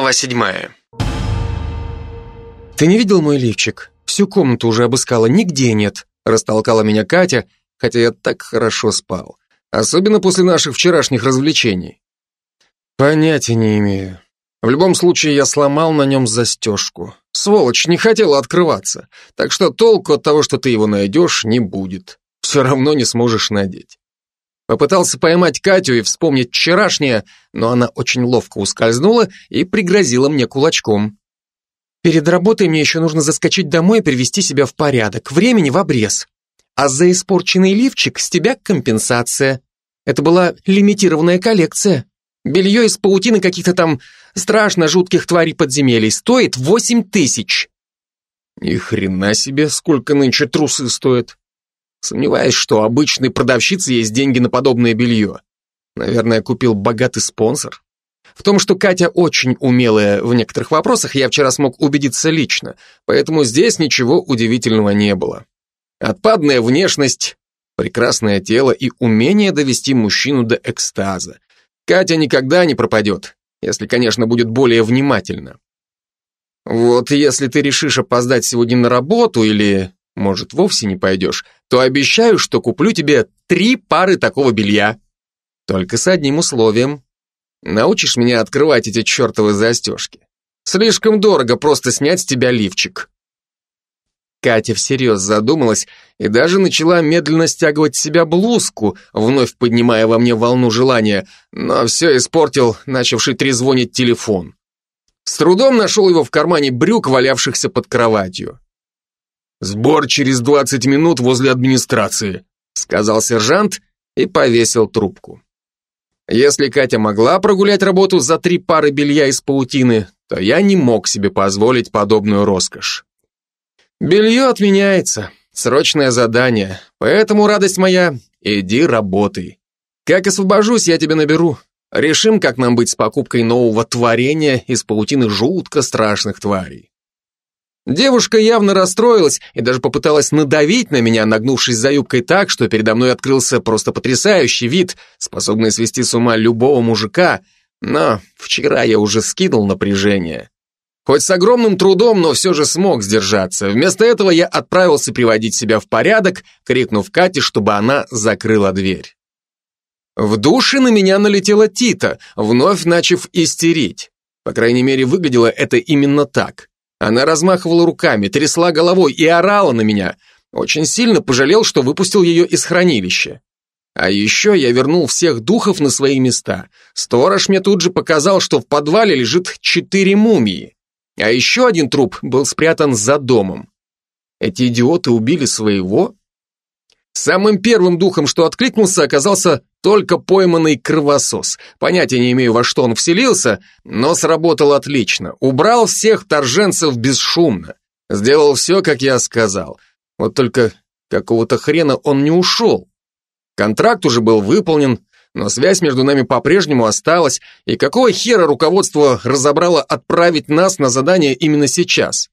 Глава седьмая. «Ты не видел мой лифчик? Всю комнату уже обыскала, нигде нет», растолкала меня Катя, хотя я так хорошо спал. Особенно после наших вчерашних развлечений. Понятия не имею. В любом случае, я сломал на нем застежку. Сволочь, не хотела открываться. Так что толку от того, что ты его найдешь, не будет. Все равно не сможешь надеть. Попытался поймать Катю и вспомнить вчерашнее, но она очень ловко ускользнула и пригрозила мне кулачком. «Перед работой мне еще нужно заскочить домой и привести себя в порядок. Времени в обрез. А за испорченный лифчик с тебя компенсация. Это была лимитированная коллекция. Белье из паутины каких-то там страшно жутких тварей подземелий стоит восемь тысяч». Ни хрена себе, сколько нынче трусы стоят. Сомневаюсь, что обычной продавщицы есть деньги на подобное белье. Наверное, купил богатый спонсор. В том, что Катя очень умелая в некоторых вопросах, я вчера смог убедиться лично, поэтому здесь ничего удивительного не было. Отпадная внешность, прекрасное тело и умение довести мужчину до экстаза. Катя никогда не пропадет, если, конечно, будет более внимательна. Вот если ты решишь опоздать сегодня на работу или может, вовсе не пойдешь, то обещаю, что куплю тебе три пары такого белья. Только с одним условием. Научишь меня открывать эти чертовы застежки. Слишком дорого просто снять с тебя лифчик. Катя всерьез задумалась и даже начала медленно стягивать с себя блузку, вновь поднимая во мне волну желания, но все испортил начавший трезвонить телефон. С трудом нашел его в кармане брюк, валявшихся под кроватью. «Сбор через двадцать минут возле администрации», сказал сержант и повесил трубку. Если Катя могла прогулять работу за три пары белья из паутины, то я не мог себе позволить подобную роскошь. Белье отменяется, срочное задание, поэтому, радость моя, иди работай. Как освобожусь, я тебя наберу. Решим, как нам быть с покупкой нового творения из паутины жутко страшных тварей. Девушка явно расстроилась и даже попыталась надавить на меня, нагнувшись за юбкой так, что передо мной открылся просто потрясающий вид, способный свести с ума любого мужика, но вчера я уже скинул напряжение. Хоть с огромным трудом, но все же смог сдержаться. Вместо этого я отправился приводить себя в порядок, крикнув Кате, чтобы она закрыла дверь. В душе на меня налетела Тита, вновь начав истерить. По крайней мере, выглядело это именно так. Она размахивала руками, трясла головой и орала на меня. Очень сильно пожалел, что выпустил ее из хранилища. А еще я вернул всех духов на свои места. Сторож мне тут же показал, что в подвале лежит четыре мумии. А еще один труп был спрятан за домом. Эти идиоты убили своего? Самым первым духом, что откликнулся, оказался только пойманный кровосос. Понятия не имею, во что он вселился, но сработал отлично. Убрал всех торженцев бесшумно. Сделал все, как я сказал. Вот только какого-то хрена он не ушел. Контракт уже был выполнен, но связь между нами по-прежнему осталась, и какого хера руководство разобрало отправить нас на задание именно сейчас?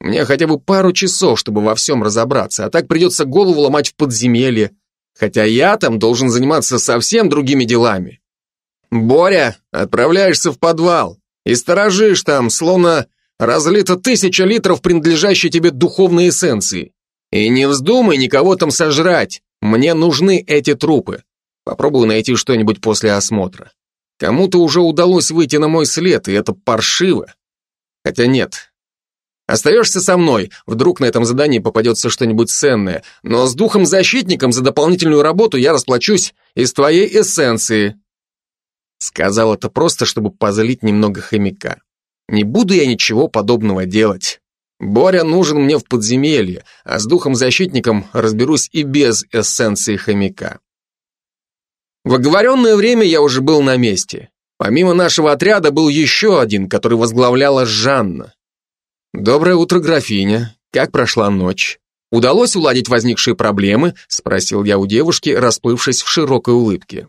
Мне хотя бы пару часов, чтобы во всем разобраться, а так придется голову ломать в подземелье, хотя я там должен заниматься совсем другими делами. Боря, отправляешься в подвал и сторожишь там, словно разлито тысяча литров принадлежащей тебе духовной эссенции. И не вздумай никого там сожрать, мне нужны эти трупы. Попробую найти что-нибудь после осмотра. Кому-то уже удалось выйти на мой след, и это паршиво. Хотя нет, Остаешься со мной, вдруг на этом задании попадется что-нибудь ценное, но с духом-защитником за дополнительную работу я расплачусь из твоей эссенции. Сказал это просто, чтобы позлить немного хомяка. Не буду я ничего подобного делать. Боря нужен мне в подземелье, а с духом-защитником разберусь и без эссенции хомяка. В оговоренное время я уже был на месте. Помимо нашего отряда был еще один, который возглавляла Жанна. «Доброе утро, графиня. Как прошла ночь? Удалось уладить возникшие проблемы?» — спросил я у девушки, расплывшись в широкой улыбке.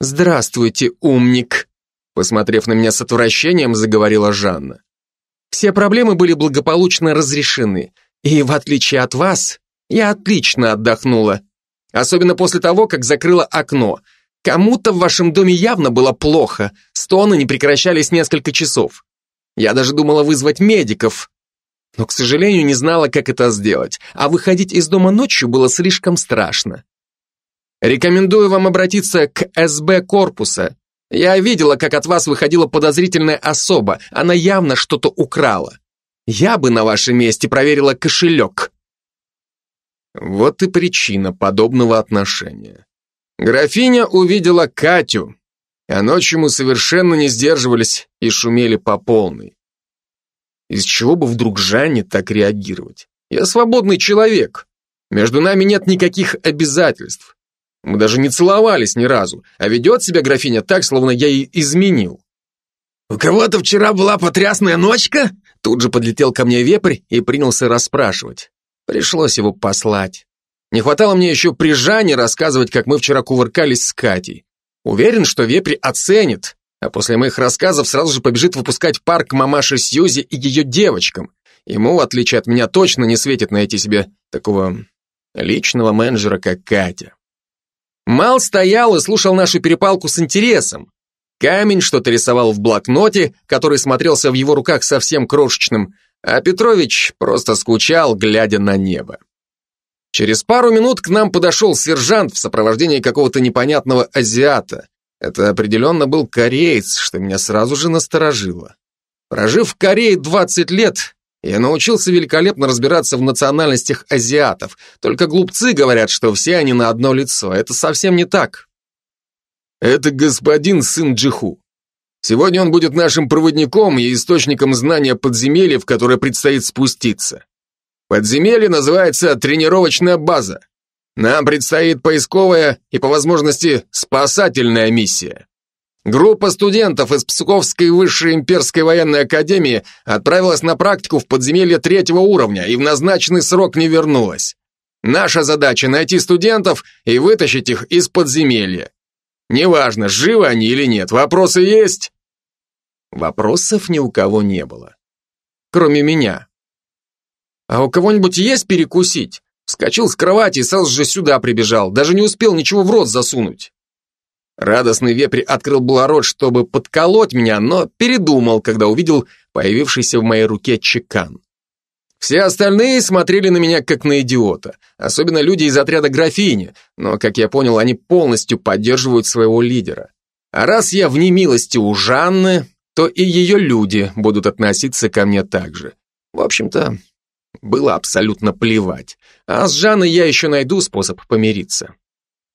«Здравствуйте, умник!» Посмотрев на меня с отвращением, заговорила Жанна. «Все проблемы были благополучно разрешены, и в отличие от вас, я отлично отдохнула. Особенно после того, как закрыла окно. Кому-то в вашем доме явно было плохо, стоны не прекращались несколько часов. Я даже думала вызвать медиков, но, к сожалению, не знала, как это сделать, а выходить из дома ночью было слишком страшно. Рекомендую вам обратиться к СБ корпуса. Я видела, как от вас выходила подозрительная особа, она явно что-то украла. Я бы на вашем месте проверила кошелек. Вот и причина подобного отношения. Графиня увидела Катю, а ночью мы совершенно не сдерживались и шумели по полной. Из чего бы вдруг Жанне так реагировать? Я свободный человек. Между нами нет никаких обязательств. Мы даже не целовались ни разу, а ведет себя графиня так, словно я ей изменил. «У кого-то вчера была потрясная ночка?» Тут же подлетел ко мне вепрь и принялся расспрашивать. Пришлось его послать. Не хватало мне еще при Жане рассказывать, как мы вчера кувыркались с Катей. Уверен, что вепрь оценит, а после моих рассказов сразу же побежит выпускать парк мамаши Сьюзи и ее девочкам. Ему, в отличие от меня, точно не светит найти себе такого личного менеджера, как Катя. Мал стоял и слушал нашу перепалку с интересом. Камень что-то рисовал в блокноте, который смотрелся в его руках совсем крошечным, а Петрович просто скучал, глядя на небо. Через пару минут к нам подошел сержант в сопровождении какого-то непонятного азиата. Это определенно был кореец, что меня сразу же насторожило. Прожив в Корее 20 лет, я научился великолепно разбираться в национальностях азиатов. Только глупцы говорят, что все они на одно лицо. Это совсем не так. Это господин сын Джиху. Сегодня он будет нашим проводником и источником знания подземелья, в которое предстоит спуститься. Подземелье называется тренировочная база. Нам предстоит поисковая и, по возможности, спасательная миссия. Группа студентов из Псковской высшей имперской военной академии отправилась на практику в подземелье третьего уровня и в назначенный срок не вернулась. Наша задача найти студентов и вытащить их из подземелья. Неважно, живы они или нет, вопросы есть? Вопросов ни у кого не было. Кроме меня. А у кого-нибудь есть перекусить? Вскочил с кровати и сразу же сюда прибежал, даже не успел ничего в рот засунуть. Радостный вепрь открыл было рот, чтобы подколоть меня, но передумал, когда увидел появившийся в моей руке чекан. Все остальные смотрели на меня как на идиота, особенно люди из отряда графини, но, как я понял, они полностью поддерживают своего лидера. А раз я в немилости у Жанны, то и ее люди будут относиться ко мне так же. В общем-то, было абсолютно плевать. А с Жанной я еще найду способ помириться.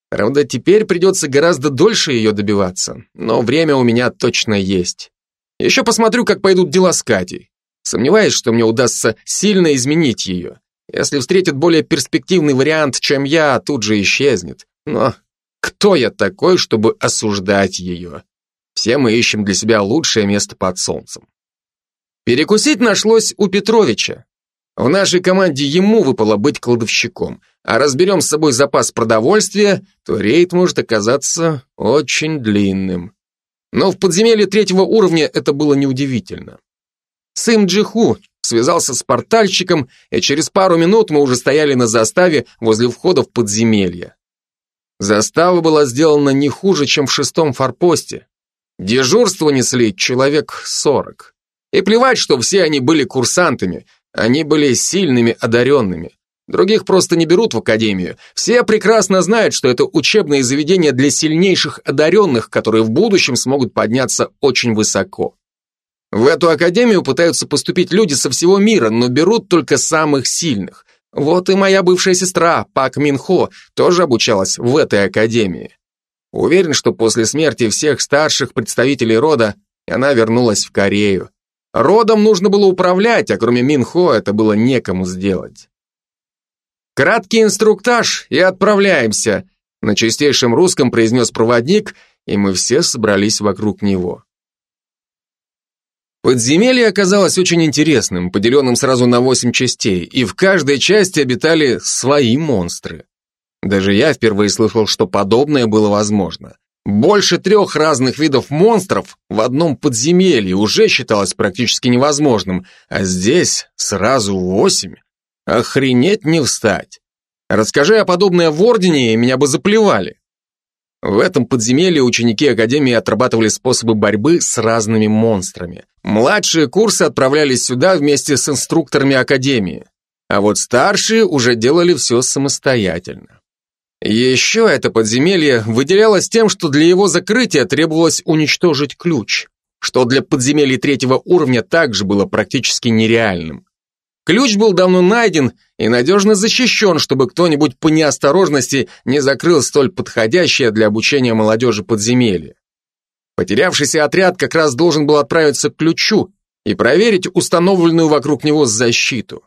Правда, теперь придется гораздо дольше ее добиваться, но время у меня точно есть. Еще посмотрю, как пойдут дела с Катей. Сомневаюсь, что мне удастся сильно изменить ее. Если встретит более перспективный вариант, чем я, тут же исчезнет. Но кто я такой, чтобы осуждать ее? Все мы ищем для себя лучшее место под солнцем. Перекусить нашлось у Петровича. В нашей команде ему выпало быть кладовщиком, а разберем с собой запас продовольствия, то рейд может оказаться очень длинным. Но в подземелье третьего уровня это было неудивительно. Сым Джиху связался с портальщиком, и через пару минут мы уже стояли на заставе возле входа в подземелье. Застава была сделана не хуже, чем в шестом форпосте. Дежурство несли человек сорок. И плевать, что все они были курсантами, они были сильными одаренными. Других просто не берут в академию. Все прекрасно знают, что это учебное заведение для сильнейших одаренных, которые в будущем смогут подняться очень высоко. В эту академию пытаются поступить люди со всего мира, но берут только самых сильных. Вот и моя бывшая сестра, Пак Минхо, тоже обучалась в этой академии. Уверен, что после смерти всех старших представителей рода она вернулась в Корею. Родом нужно было управлять, а кроме Минхо это было некому сделать. Краткий инструктаж и отправляемся, на чистейшем русском произнес проводник, и мы все собрались вокруг него. Подземелье оказалось очень интересным, поделенным сразу на восемь частей, и в каждой части обитали свои монстры. Даже я впервые слышал, что подобное было возможно. Больше трех разных видов монстров в одном подземелье уже считалось практически невозможным, а здесь сразу восемь. Охренеть не встать. Расскажи о подобное в Ордене, и меня бы заплевали. В этом подземелье ученики Академии отрабатывали способы борьбы с разными монстрами. Младшие курсы отправлялись сюда вместе с инструкторами Академии, а вот старшие уже делали все самостоятельно. Еще это подземелье выделялось тем, что для его закрытия требовалось уничтожить ключ, что для подземелий третьего уровня также было практически нереальным. Ключ был давно найден и надежно защищен, чтобы кто-нибудь по неосторожности не закрыл столь подходящее для обучения молодежи подземелье. Потерявшийся отряд как раз должен был отправиться к ключу и проверить установленную вокруг него защиту.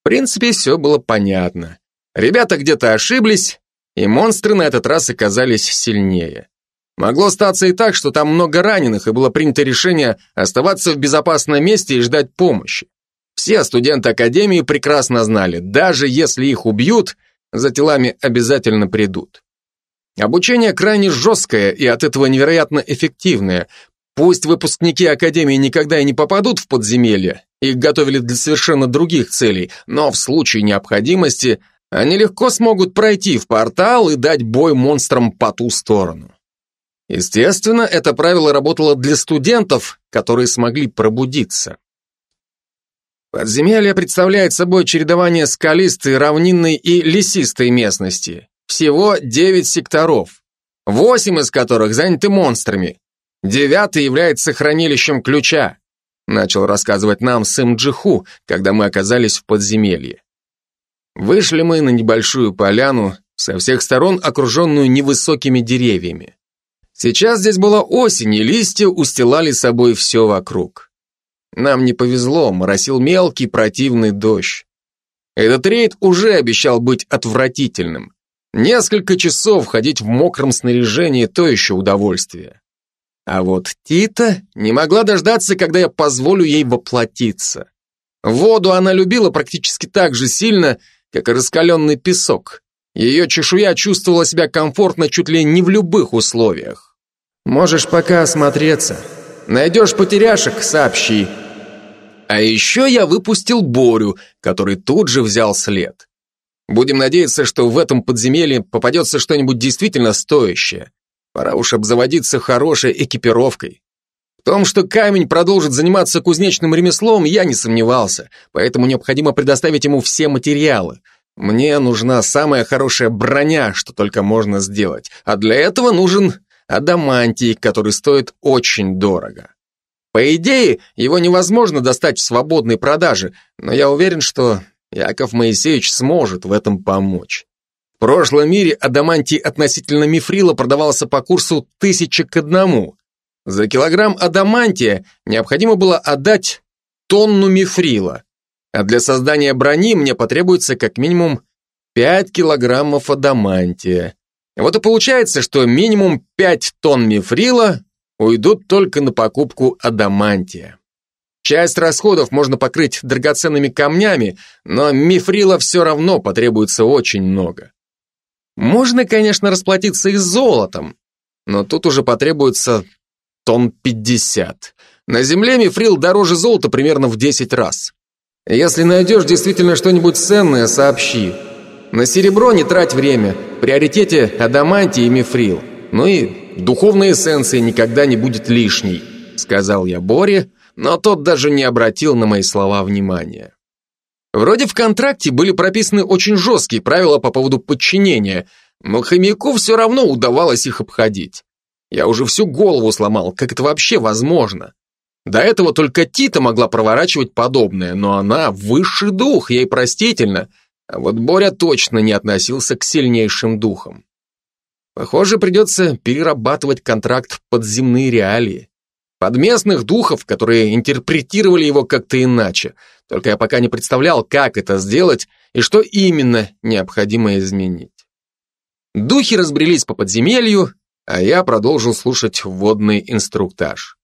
В принципе, все было понятно. Ребята где-то ошиблись, и монстры на этот раз оказались сильнее. Могло статься и так, что там много раненых, и было принято решение оставаться в безопасном месте и ждать помощи. Все студенты Академии прекрасно знали, даже если их убьют, за телами обязательно придут. Обучение крайне жесткое и от этого невероятно эффективное. Пусть выпускники Академии никогда и не попадут в подземелье, их готовили для совершенно других целей, но в случае необходимости они легко смогут пройти в портал и дать бой монстрам по ту сторону. Естественно, это правило работало для студентов, которые смогли пробудиться. Подземелье представляет собой чередование скалистой, равнинной и лесистой местности. Всего 9 секторов, 8 из которых заняты монстрами. Девятый является хранилищем ключа, начал рассказывать нам Сэм Джиху, когда мы оказались в подземелье. Вышли мы на небольшую поляну, со всех сторон окруженную невысокими деревьями. Сейчас здесь была осень, и листья устилали собой все вокруг. Нам не повезло, моросил мелкий противный дождь. Этот рейд уже обещал быть отвратительным. Несколько часов ходить в мокром снаряжении – то еще удовольствие. А вот Тита не могла дождаться, когда я позволю ей воплотиться. Воду она любила практически так же сильно, как раскаленный песок. Ее чешуя чувствовала себя комфортно чуть ли не в любых условиях. «Можешь пока осмотреться. Найдешь потеряшек – сообщи», а еще я выпустил Борю, который тут же взял след. Будем надеяться, что в этом подземелье попадется что-нибудь действительно стоящее. Пора уж обзаводиться хорошей экипировкой. Том, что камень продолжит заниматься кузнечным ремеслом, я не сомневался, поэтому необходимо предоставить ему все материалы. Мне нужна самая хорошая броня, что только можно сделать, а для этого нужен адамантий, который стоит очень дорого. По идее, его невозможно достать в свободной продаже, но я уверен, что Яков Моисеевич сможет в этом помочь. В прошлом мире адамантий относительно мифрила продавался по курсу тысяча к одному. За килограмм адамантия необходимо было отдать тонну мифрила, а для создания брони мне потребуется как минимум 5 килограммов адамантия. Вот и получается, что минимум 5 тонн мифрила уйдут только на покупку адамантия. Часть расходов можно покрыть драгоценными камнями, но мифрила все равно потребуется очень много. Можно, конечно, расплатиться и золотом, но тут уже потребуется тонн 50. На земле мифрил дороже золота примерно в 10 раз. Если найдешь действительно что-нибудь ценное, сообщи. На серебро не трать время, в приоритете адамантий и мифрил. Ну и Духовной эссенции никогда не будет лишней», сказал я Боре, но тот даже не обратил на мои слова внимания. Вроде в контракте были прописаны очень жесткие правила по поводу подчинения, но хомяку все равно удавалось их обходить. Я уже всю голову сломал, как это вообще возможно. До этого только Тита могла проворачивать подобное, но она высший дух, ей простительно, а вот Боря точно не относился к сильнейшим духам. Похоже, придется перерабатывать контракт под земные реалии. Под местных духов, которые интерпретировали его как-то иначе. Только я пока не представлял, как это сделать и что именно необходимо изменить. Духи разбрелись по подземелью, а я продолжил слушать вводный инструктаж.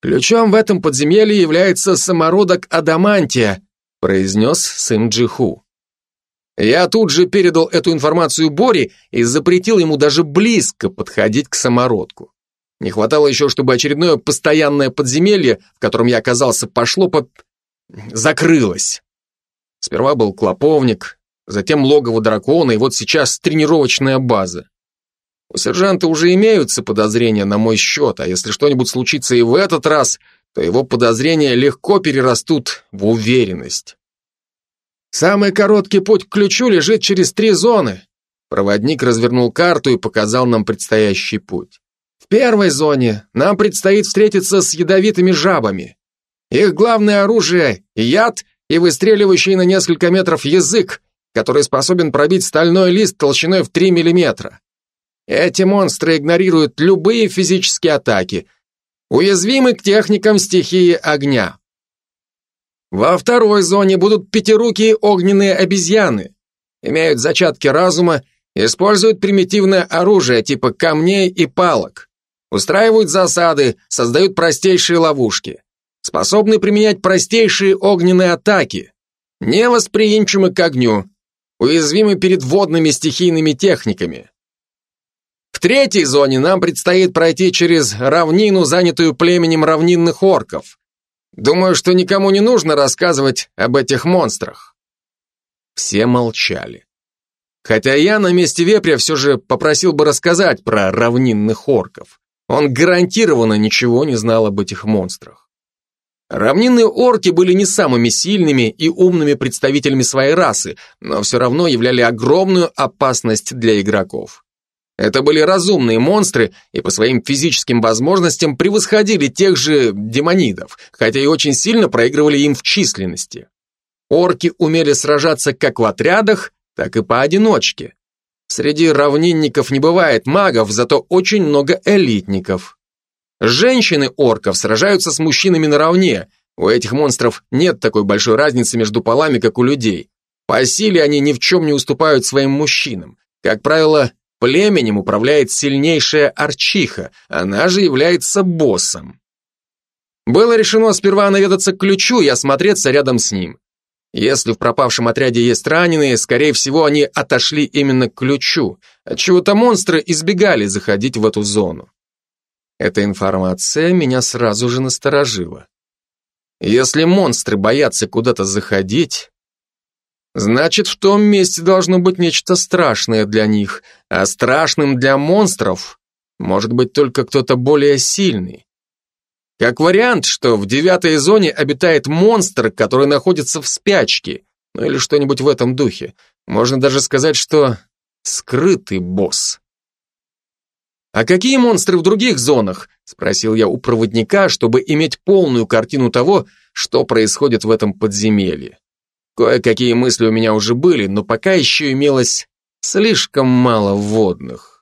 «Ключом в этом подземелье является самородок адамантия», произнес Сын Джиху. Я тут же передал эту информацию Боре и запретил ему даже близко подходить к самородку. Не хватало еще, чтобы очередное постоянное подземелье, в котором я оказался, пошло по... закрылось. Сперва был клоповник, затем логово дракона, и вот сейчас тренировочная база. У сержанта уже имеются подозрения на мой счет, а если что-нибудь случится и в этот раз, то его подозрения легко перерастут в уверенность. Самый короткий путь к ключу лежит через три зоны. Проводник развернул карту и показал нам предстоящий путь. В первой зоне нам предстоит встретиться с ядовитыми жабами. Их главное оружие – яд и выстреливающий на несколько метров язык, который способен пробить стальной лист толщиной в 3 миллиметра. Эти монстры игнорируют любые физические атаки, уязвимы к техникам стихии огня. Во второй зоне будут пятирукие огненные обезьяны, имеют зачатки разума, используют примитивное оружие типа камней и палок, устраивают засады, создают простейшие ловушки, способны применять простейшие огненные атаки, невосприимчивы к огню, уязвимы перед водными стихийными техниками. В третьей зоне нам предстоит пройти через равнину, занятую племенем равнинных орков. Думаю, что никому не нужно рассказывать об этих монстрах. Все молчали. Хотя я на месте вепря все же попросил бы рассказать про равнинных орков. Он гарантированно ничего не знал об этих монстрах. Равнинные орки были не самыми сильными и умными представителями своей расы, но все равно являли огромную опасность для игроков. Это были разумные монстры и по своим физическим возможностям превосходили тех же демонидов, хотя и очень сильно проигрывали им в численности. Орки умели сражаться как в отрядах, так и поодиночке. Среди равнинников не бывает магов, зато очень много элитников. Женщины орков сражаются с мужчинами наравне. У этих монстров нет такой большой разницы между полами, как у людей. По силе они ни в чем не уступают своим мужчинам. Как правило, Племенем управляет сильнейшая Арчиха, она же является боссом. Было решено сперва наведаться к ключу и осмотреться рядом с ним. Если в пропавшем отряде есть раненые, скорее всего, они отошли именно к ключу, отчего-то монстры избегали заходить в эту зону. Эта информация меня сразу же насторожила. Если монстры боятся куда-то заходить, Значит, в том месте должно быть нечто страшное для них, а страшным для монстров может быть только кто-то более сильный. Как вариант, что в девятой зоне обитает монстр, который находится в спячке, ну или что-нибудь в этом духе. Можно даже сказать, что скрытый босс. «А какие монстры в других зонах?» – спросил я у проводника, чтобы иметь полную картину того, что происходит в этом подземелье. Кое-какие мысли у меня уже были, но пока еще имелось слишком мало вводных.